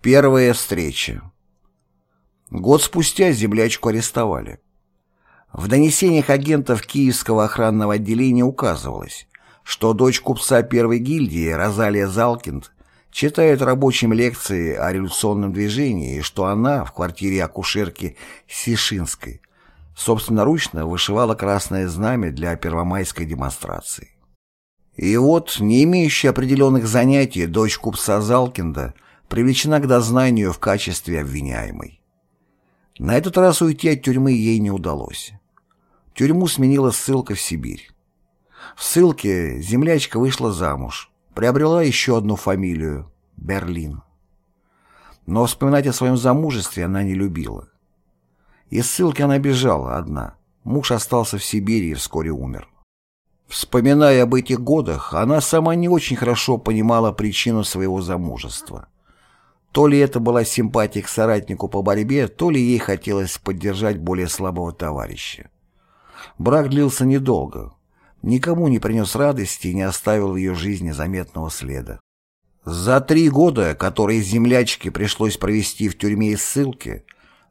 Первая встреча. Год спустя землячку арестовали. В донесениях агентов Киевского охранного отделения указывалось, что дочь купца первой гильдии Розалия Залкинд читает рабочим лекции о революционном движении и что она в квартире акушерки Сишинской собственноручно вышивала красное знамя для первомайской демонстрации. И вот, не имеющая определенных занятий, дочь купца Залкинда привлечена к дознанию в качестве обвиняемой. На этот раз уйти от тюрьмы ей не удалось. Тюрьму сменила ссылка в Сибирь. В ссылке землячка вышла замуж, приобрела еще одну фамилию – Берлин. Но вспоминать о своем замужестве она не любила. Из ссылки она бежала одна. Муж остался в Сибири и вскоре умер. Вспоминая об этих годах, она сама не очень хорошо понимала причину своего замужества. То ли это была симпатия к соратнику по борьбе, то ли ей хотелось поддержать более слабого товарища. Брак длился недолго. Никому не принес радости и не оставил в ее жизни заметного следа. За три года, которые землячке пришлось провести в тюрьме и ссылке,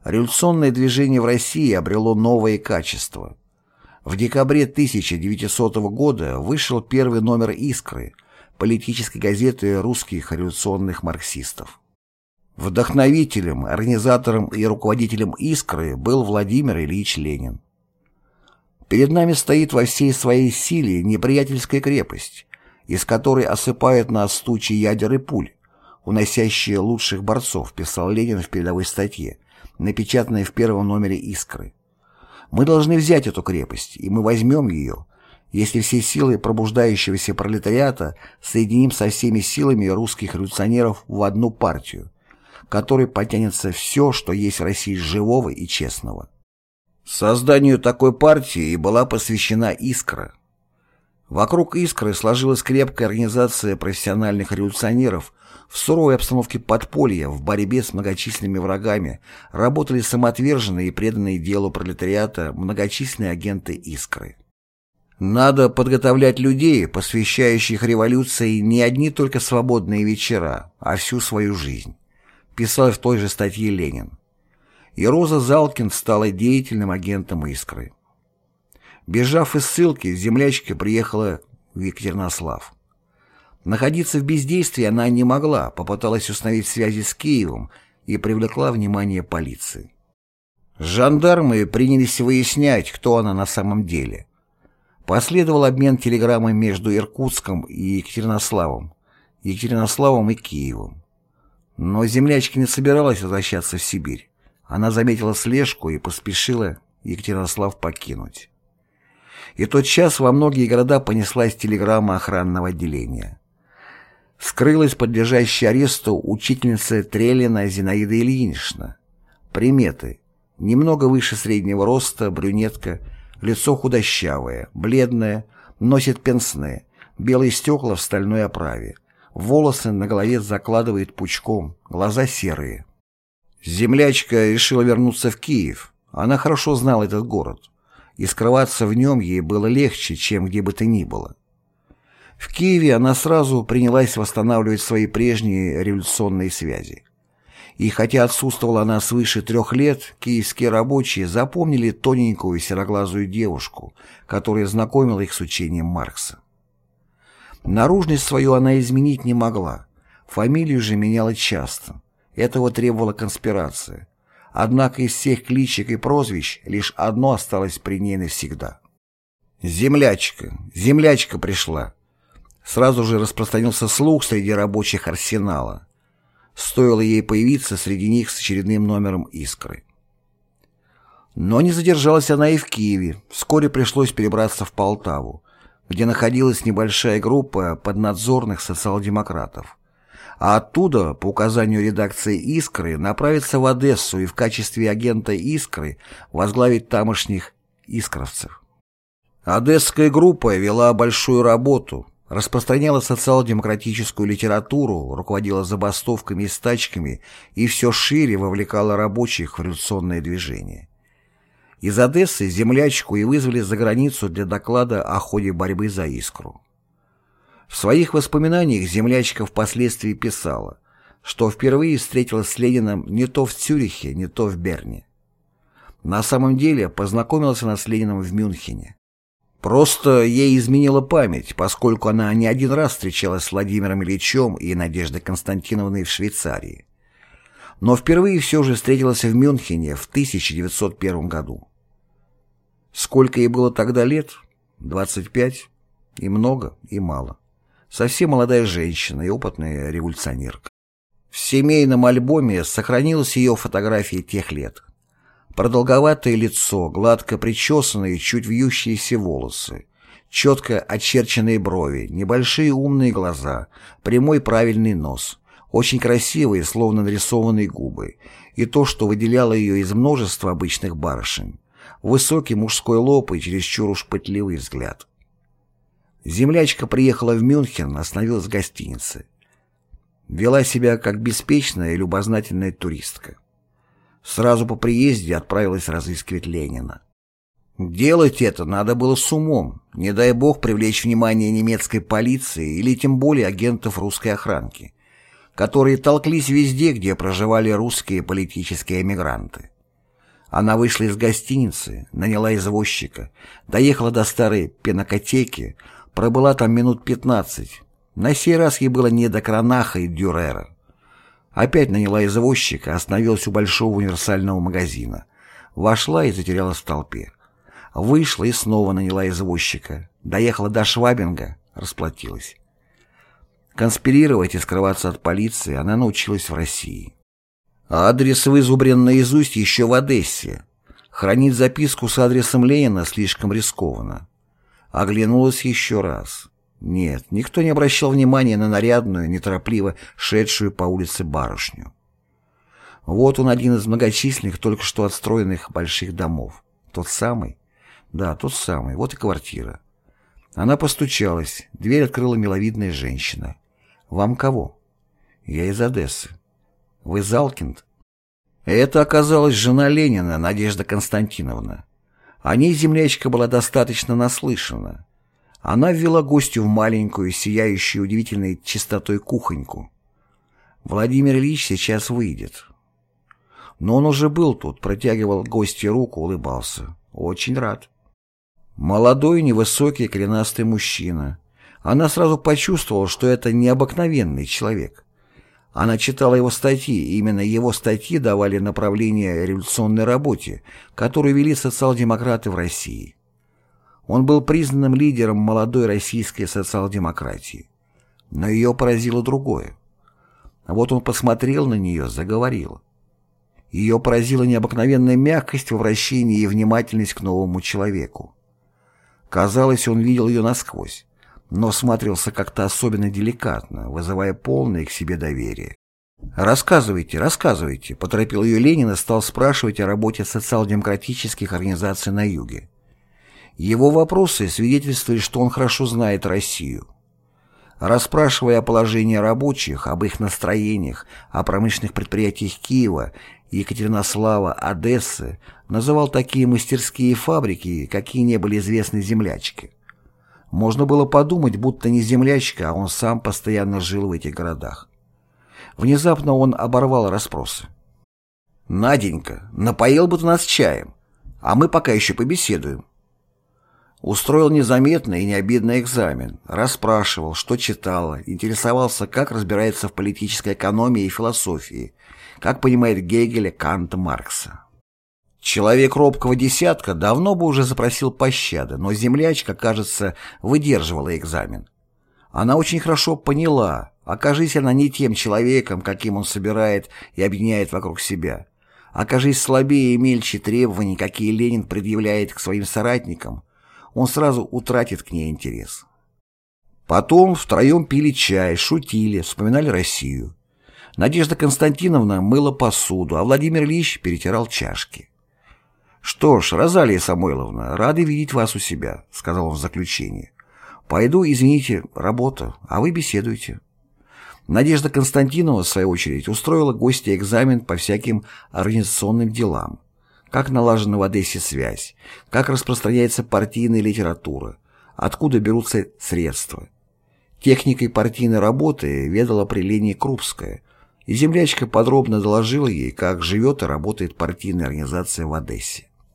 революционное движение в России обрело новые качества. В декабре 1900 года вышел первый номер «Искры» политической газеты русских революционных марксистов. Вдохновителем, организатором и руководителем «Искры» был Владимир Ильич Ленин. Перед нами стоит во всей своей силе неприятельская крепость, из которой осыпают нас тучи ядер и пуль, уносящие лучших борцов, писал Ленин в передовой статье, напечатанной в первом номере «Искры». Мы должны взять эту крепость, и мы возьмем ее, если все силы пробуждающегося пролетариата соединим со всеми силами русских революционеров в одну партию, которой потянется все, что есть в России живого и честного. Созданию такой партии была посвящена «Искра». Вокруг «Искры» сложилась крепкая организация профессиональных революционеров, в суровой обстановке подполья, в борьбе с многочисленными врагами, работали самоотверженные и преданные делу пролетариата многочисленные агенты «Искры». Надо подготовлять людей, посвящающих революции не одни только свободные вечера, а всю свою жизнь, писал в той же статье Ленин. И Роза Залкин стала деятельным агентом «Искры». Бежав из ссылки, землячка приехала в Екатеринослав. Находиться в бездействии она не могла, попыталась установить связи с Киевом и привлекла внимание полиции. Жандармы принялись выяснять, кто она на самом деле. Последовал обмен телеграммой между Иркутском и Екатеринославом, Екатеринославом и Киевом. Но землячка не собиралась возвращаться в Сибирь. Она заметила слежку и поспешила Екатеринослав покинуть. И тот час во многие города понеслась телеграмма охранного отделения скрылась подлежащая аресту учительница Трелина Зинаида Ильинична. Приметы. Немного выше среднего роста, брюнетка, лицо худощавое, бледное, носит пенсне, белые стекла в стальной оправе. Волосы на голове закладывает пучком, глаза серые. Землячка решила вернуться в Киев. Она хорошо знала этот город, и скрываться в нем ей было легче, чем где бы то ни было. В Киеве она сразу принялась восстанавливать свои прежние революционные связи. И хотя отсутствовала она свыше трех лет, киевские рабочие запомнили тоненькую сероглазую девушку, которая знакомила их с учением Маркса. Наружность свою она изменить не могла, фамилию же меняла часто. Этого требовала конспирация. Однако из всех кличек и прозвищ лишь одно осталось при ней навсегда. «Землячка, землячка пришла», Сразу же распространился слух среди рабочих арсенала. Стоило ей появиться среди них с очередным номером «Искры». Но не задержалась она и в Киеве. Вскоре пришлось перебраться в Полтаву, где находилась небольшая группа поднадзорных социал-демократов. А оттуда, по указанию редакции «Искры», направиться в Одессу и в качестве агента «Искры» возглавить тамошних «Искровцев». Одесская группа вела большую работу, распространяла социал-демократическую литературу, руководила забастовками и стачками и все шире вовлекала рабочих в революционное движение. Из Одессы землячку и вызвали за границу для доклада о ходе борьбы за искру. В своих воспоминаниях землячка впоследствии писала что впервые встретилась с Лениным не то в Цюрихе, не то в Берне. На самом деле познакомилась она с Лениным в Мюнхене. Просто ей изменила память, поскольку она не один раз встречалась с Владимиром Ильичем и Надеждой Константиновной в Швейцарии. Но впервые все же встретилась в Мюнхене в 1901 году. Сколько ей было тогда лет? 25? И много, и мало. Совсем молодая женщина и опытная революционерка. В семейном альбоме сохранилась ее фотография тех лет. Продолговатое лицо, гладко причесанные, чуть вьющиеся волосы, четко очерченные брови, небольшие умные глаза, прямой правильный нос, очень красивые, словно нарисованные губы, и то, что выделяло ее из множества обычных барышень, высокий мужской лоб и чересчур уж пытливый взгляд. Землячка приехала в Мюнхен, остановилась в гостинице. Вела себя как беспечная и любознательная туристка. Сразу по приезде отправилась разыскивать Ленина. Делать это надо было с умом, не дай бог привлечь внимание немецкой полиции или тем более агентов русской охранки, которые толклись везде, где проживали русские политические эмигранты. Она вышла из гостиницы, наняла извозчика, доехала до старой пенокотеки, пробыла там минут пятнадцать. На сей раз ей было не до Кранаха и Дюрера. Опять наняла извозчика, остановилась у большого универсального магазина. Вошла и затерялась в толпе. Вышла и снова наняла извозчика. Доехала до Швабинга, расплатилась. Конспирировать и скрываться от полиции она научилась в России. Адрес вызубрен наизусть еще в Одессе. Хранить записку с адресом Ленина слишком рискованно. Оглянулась еще раз. Нет, никто не обращал внимания на нарядную, неторопливо шедшую по улице барышню. Вот он один из многочисленных, только что отстроенных больших домов. Тот самый? Да, тот самый. Вот и квартира. Она постучалась. Дверь открыла миловидная женщина. «Вам кого?» «Я из Одессы». Вы Залкинд? Это оказалась жена Ленина, Надежда Константиновна. О ней землячка была достаточно наслышана. Она ввела гостю в маленькую, сияющую удивительной чистотой кухоньку. Владимир Ильич сейчас выйдет. Но он уже был тут, протягивал гостю руку, улыбался. Очень рад. Молодой, невысокий, коренастый мужчина. Она сразу почувствовала, что это необыкновенный человек. Она читала его статьи, именно его статьи давали направление революционной работе, которую вели социал-демократы в России. Он был признанным лидером молодой российской социал-демократии. Но ее поразило другое. Вот он посмотрел на нее, заговорил. Ее поразила необыкновенная мягкость в вращении и внимательность к новому человеку. Казалось, он видел ее насквозь но смотрелся как-то особенно деликатно, вызывая полное к себе доверие. «Рассказывайте, рассказывайте», — поторопил ее Ленин и стал спрашивать о работе социал-демократических организаций на Юге. Его вопросы свидетельствовали, что он хорошо знает Россию. Расспрашивая о положении рабочих, об их настроениях, о промышленных предприятиях Киева, Екатеринослава, Одессы, называл такие мастерские фабрики, какие не были известны землячке. Можно было подумать, будто не землячка, а он сам постоянно жил в этих городах. Внезапно он оборвал расспросы. «Наденька, напоил бы ты нас чаем, а мы пока еще побеседуем». Устроил незаметный и необидный экзамен, расспрашивал, что читала, интересовался, как разбирается в политической экономии и философии, как понимает Гегеля, Канта, Маркса. Человек робкого десятка давно бы уже запросил пощады, но землячка, кажется, выдерживала экзамен. Она очень хорошо поняла, окажись она не тем человеком, каким он собирает и объединяет вокруг себя. Окажись слабее и мельче требований, какие Ленин предъявляет к своим соратникам, он сразу утратит к ней интерес. Потом втроем пили чай, шутили, вспоминали Россию. Надежда Константиновна мыла посуду, а Владимир Ильич перетирал чашки. «Что ж, Розалия Самойловна, рады видеть вас у себя», — сказал он в заключении. «Пойду, извините, работа, а вы беседуйте». Надежда Константинова, в свою очередь, устроила гостя экзамен по всяким организационным делам. Как налажена в Одессе связь, как распространяется партийная литература, откуда берутся средства. Техникой партийной работы ведала при Лене Крупская, и землячка подробно доложила ей, как живет и работает партийная организация в Одессе.